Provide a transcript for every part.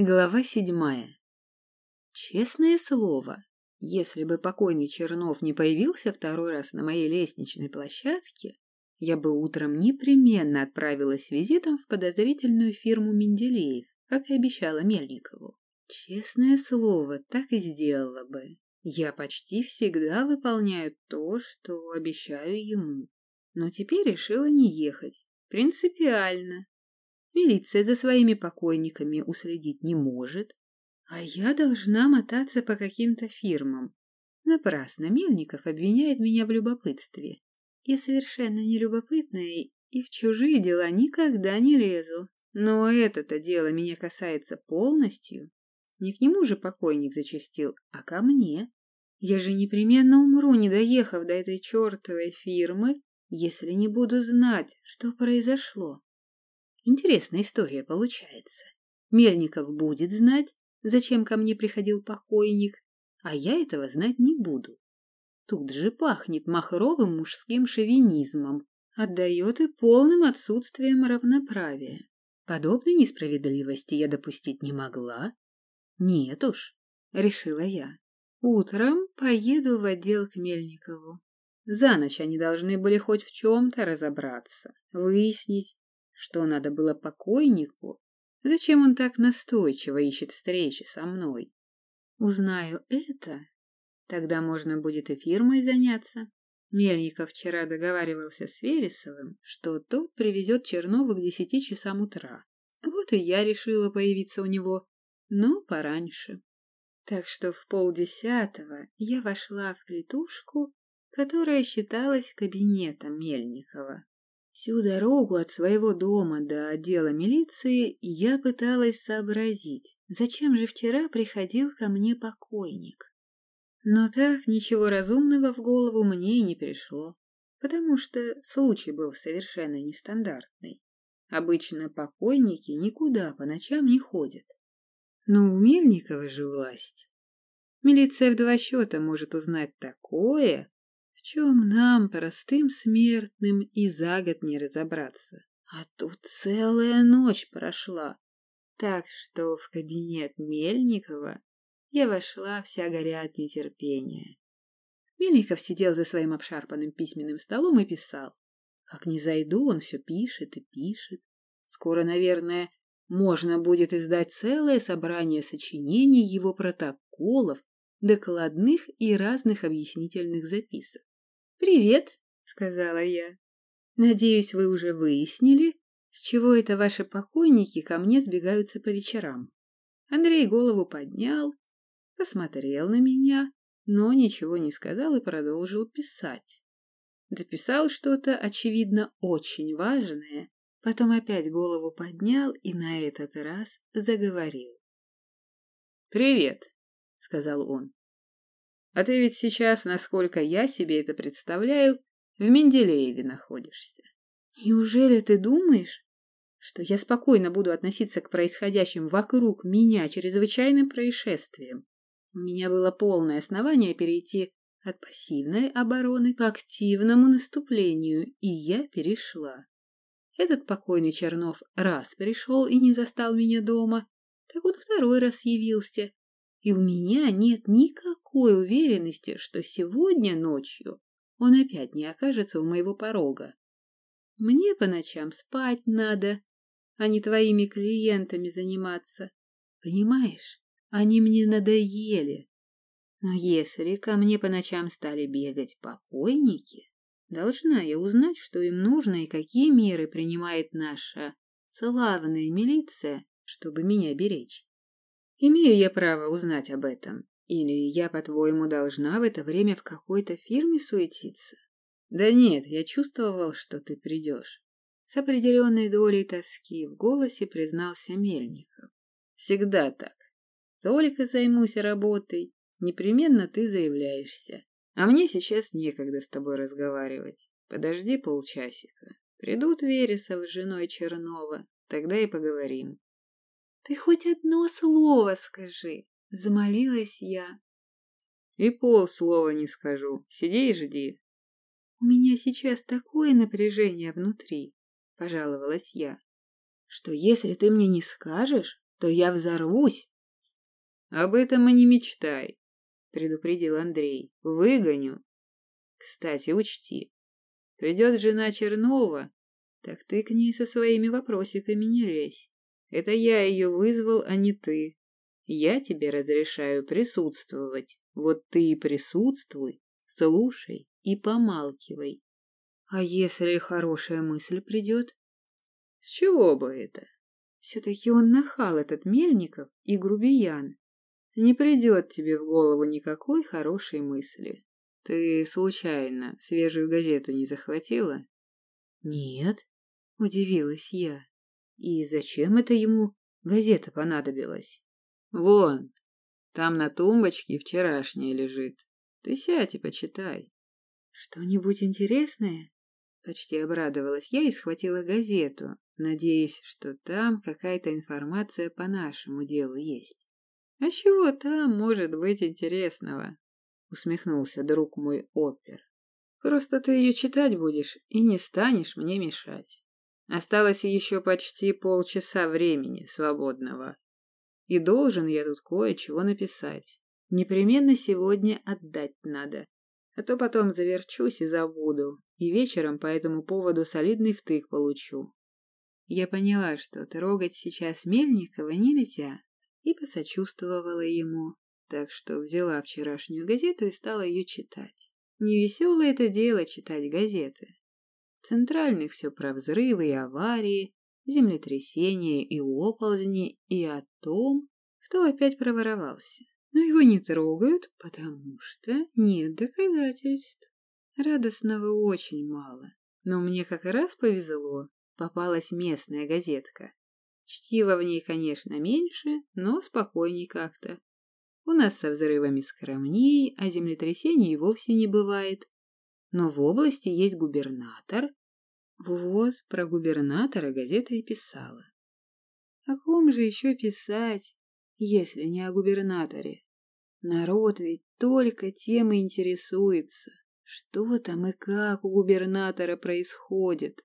Глава седьмая. Честное слово, если бы покойный Чернов не появился второй раз на моей лестничной площадке, я бы утром непременно отправилась с визитом в подозрительную фирму Менделеев, как и обещала Мельникову. Честное слово, так и сделала бы. Я почти всегда выполняю то, что обещаю ему. Но теперь решила не ехать. Принципиально. Милиция за своими покойниками уследить не может, а я должна мотаться по каким-то фирмам. Напрасно Мельников обвиняет меня в любопытстве. Я совершенно не любопытная и в чужие дела никогда не лезу. Но это-то дело меня касается полностью. Не к нему же покойник зачастил, а ко мне. Я же непременно умру, не доехав до этой чертовой фирмы, если не буду знать, что произошло. Интересная история получается. Мельников будет знать, зачем ко мне приходил покойник, а я этого знать не буду. Тут же пахнет махровым мужским шовинизмом, отдает и полным отсутствием равноправия. Подобной несправедливости я допустить не могла. Нет уж, решила я. Утром поеду в отдел к Мельникову. За ночь они должны были хоть в чем-то разобраться, выяснить, что надо было покойнику? Зачем он так настойчиво ищет встречи со мной? Узнаю это, тогда можно будет и фирмой заняться. Мельников вчера договаривался с Вересовым, что тот привезет Чернова к десяти часам утра. Вот и я решила появиться у него, но пораньше. Так что в полдесятого я вошла в клетушку, которая считалась кабинетом Мельникова. Всю дорогу от своего дома до отдела милиции я пыталась сообразить, зачем же вчера приходил ко мне покойник. Но так ничего разумного в голову мне и не пришло, потому что случай был совершенно нестандартный. Обычно покойники никуда по ночам не ходят. Но у Мельникова же власть. Милиция в два счета может узнать такое, чем нам, простым смертным, и за год не разобраться. А тут целая ночь прошла. Так что в кабинет Мельникова я вошла вся горя от нетерпения. Мельников сидел за своим обшарпанным письменным столом и писал. Как не зайду, он все пишет и пишет. Скоро, наверное, можно будет издать целое собрание сочинений его протоколов, докладных и разных объяснительных записок. «Привет», — сказала я. «Надеюсь, вы уже выяснили, с чего это ваши покойники ко мне сбегаются по вечерам». Андрей голову поднял, посмотрел на меня, но ничего не сказал и продолжил писать. Дописал что-то, очевидно, очень важное, потом опять голову поднял и на этот раз заговорил. «Привет», — сказал он. А ты ведь сейчас, насколько я себе это представляю, в Менделееве находишься. Неужели ты думаешь, что я спокойно буду относиться к происходящим вокруг меня чрезвычайным происшествиям? У меня было полное основание перейти от пассивной обороны к активному наступлению, и я перешла. Этот покойный Чернов раз пришел и не застал меня дома, так он второй раз явился и у меня нет никакой уверенности, что сегодня ночью он опять не окажется у моего порога. Мне по ночам спать надо, а не твоими клиентами заниматься. Понимаешь, они мне надоели. Но если ко мне по ночам стали бегать покойники, должна я узнать, что им нужно и какие меры принимает наша славная милиция, чтобы меня беречь. Имею я право узнать об этом? Или я, по-твоему, должна в это время в какой-то фирме суетиться? Да нет, я чувствовал, что ты придешь. С определенной долей тоски в голосе признался Мельников. Всегда так. Только займусь работой, непременно ты заявляешься. А мне сейчас некогда с тобой разговаривать. Подожди полчасика. Придут Вересов с женой Чернова, тогда и поговорим. Ты хоть одно слово скажи, замолилась я. И полслова не скажу. Сиди и жди. У меня сейчас такое напряжение внутри, пожаловалась я, что если ты мне не скажешь, то я взорвусь. Об этом и не мечтай, предупредил Андрей. Выгоню. Кстати, учти, придет жена Чернова, так ты к ней со своими вопросиками не лезь. Это я ее вызвал, а не ты. Я тебе разрешаю присутствовать. Вот ты и присутствуй, слушай и помалкивай. А если хорошая мысль придет? С чего бы это? Все-таки он нахал, этот Мельников и грубиян. Не придет тебе в голову никакой хорошей мысли. Ты случайно свежую газету не захватила? Нет, удивилась я. И зачем это ему газета понадобилась? Вон, там на тумбочке вчерашняя лежит. Ты сядь и почитай. Что-нибудь интересное? Почти обрадовалась я и схватила газету, надеясь, что там какая-то информация по нашему делу есть. А чего там может быть интересного? Усмехнулся друг мой опер. Просто ты ее читать будешь и не станешь мне мешать. Осталось еще почти полчаса времени свободного. И должен я тут кое-чего написать. Непременно сегодня отдать надо. А то потом заверчусь и забуду, и вечером по этому поводу солидный втык получу. Я поняла, что трогать сейчас Мельникова нельзя, и посочувствовала ему, так что взяла вчерашнюю газету и стала ее читать. Невеселое это дело читать газеты. Центральных все про взрывы и аварии, землетрясения и оползни, и о том, кто опять проворовался. Но его не трогают, потому что нет доказательств. Радостного очень мало. Но мне как раз повезло. Попалась местная газетка. Чтиво в ней, конечно, меньше, но спокойней как-то. У нас со взрывами скромней, а землетрясений вовсе не бывает. Но в области есть губернатор. Вот про губернатора газета и писала. О ком же еще писать, если не о губернаторе? Народ ведь только тем и интересуется, что там и как у губернатора происходит.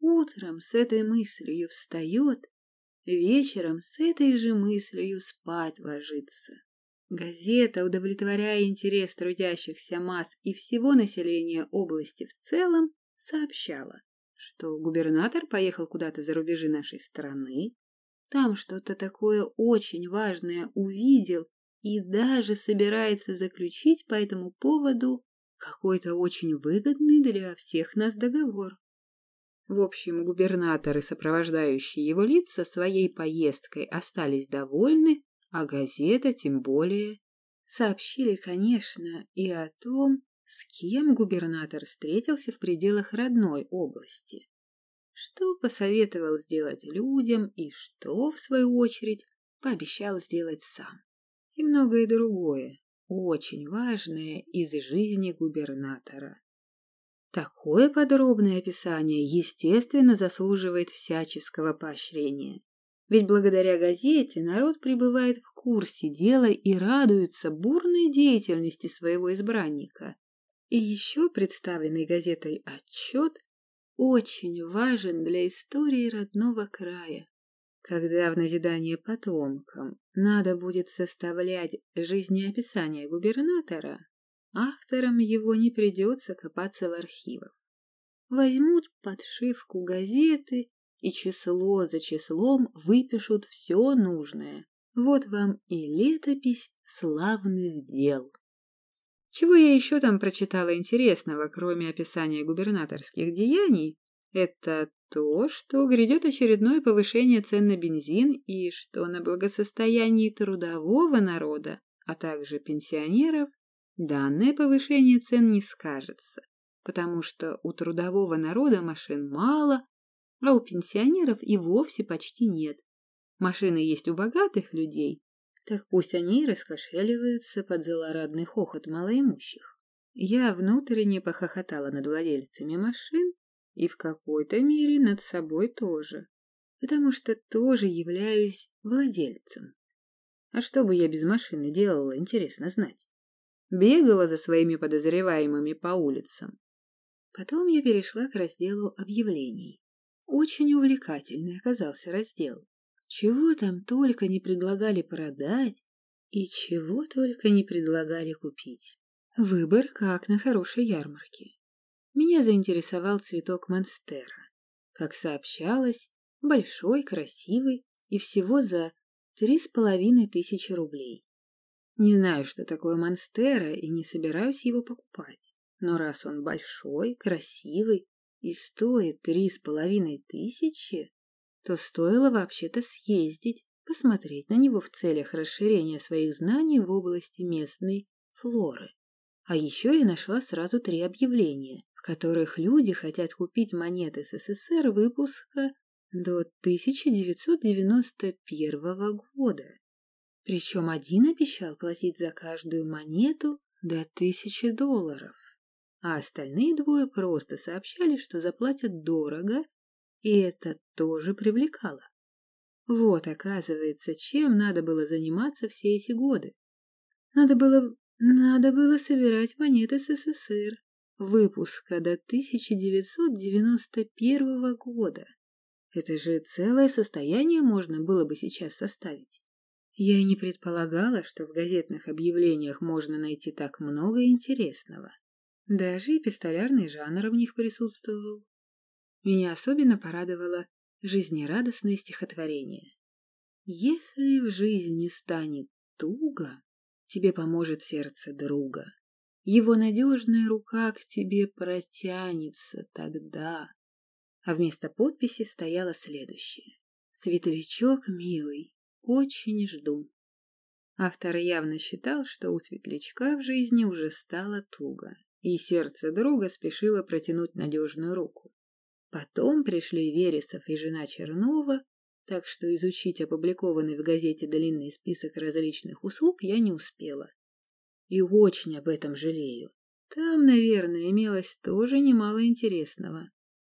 Утром с этой мыслью встает, вечером с этой же мыслью спать ложится. Газета, удовлетворяя интерес трудящихся масс и всего населения области в целом, сообщала, что губернатор поехал куда-то за рубежи нашей страны, там что-то такое очень важное увидел и даже собирается заключить по этому поводу какой-то очень выгодный для всех нас договор. В общем, губернатор и сопровождающие его лица своей поездкой остались довольны а газета тем более. Сообщили, конечно, и о том, с кем губернатор встретился в пределах родной области. Что посоветовал сделать людям и что, в свою очередь, пообещал сделать сам. И многое другое, очень важное из жизни губернатора. Такое подробное описание, естественно, заслуживает всяческого поощрения. Ведь благодаря газете народ пребывает в курсе дела и радуется бурной деятельности своего избранника. И еще представленный газетой отчет очень важен для истории родного края. Когда в назидание потомкам надо будет составлять жизнеописание губернатора, авторам его не придется копаться в архивах. Возьмут подшивку газеты и число за числом выпишут все нужное. Вот вам и летопись славных дел. Чего я еще там прочитала интересного, кроме описания губернаторских деяний, это то, что грядет очередное повышение цен на бензин и что на благосостоянии трудового народа, а также пенсионеров, данное повышение цен не скажется, потому что у трудового народа машин мало, а у пенсионеров и вовсе почти нет. Машины есть у богатых людей, так пусть они и раскошеливаются под злорадный хохот малоимущих. Я внутренне похохотала над владельцами машин и в какой-то мере над собой тоже, потому что тоже являюсь владельцем. А что бы я без машины делала, интересно знать. Бегала за своими подозреваемыми по улицам. Потом я перешла к разделу объявлений. Очень увлекательный оказался раздел. Чего там только не предлагали продать и чего только не предлагали купить. Выбор как на хорошей ярмарке. Меня заинтересовал цветок монстера. Как сообщалось, большой, красивый и всего за три с половиной тысячи рублей. Не знаю, что такое монстера, и не собираюсь его покупать. Но раз он большой, красивый и стоит три с половиной тысячи, то стоило вообще-то съездить, посмотреть на него в целях расширения своих знаний в области местной флоры. А еще я нашла сразу три объявления, в которых люди хотят купить монеты СССР выпуска до 1991 года. Причем один обещал платить за каждую монету до тысячи долларов, а остальные двое просто сообщали, что заплатят дорого и это тоже привлекало. Вот, оказывается, чем надо было заниматься все эти годы. Надо было, надо было собирать монеты СССР выпуска до 1991 года. Это же целое состояние можно было бы сейчас составить. Я и не предполагала, что в газетных объявлениях можно найти так много интересного. Даже и пистолярный жанр в них присутствовал. Меня особенно порадовало жизнерадостное стихотворение. Если в жизни станет туго, тебе поможет сердце друга. Его надежная рука к тебе протянется тогда. А вместо подписи стояло следующее. Светлячок милый, очень жду. Автор явно считал, что у светлячка в жизни уже стало туго, и сердце друга спешило протянуть надежную руку. Потом пришли Вересов и жена Чернова, так что изучить опубликованный в газете длинный список различных услуг я не успела. И очень об этом жалею. Там, наверное, имелось тоже немало интересного.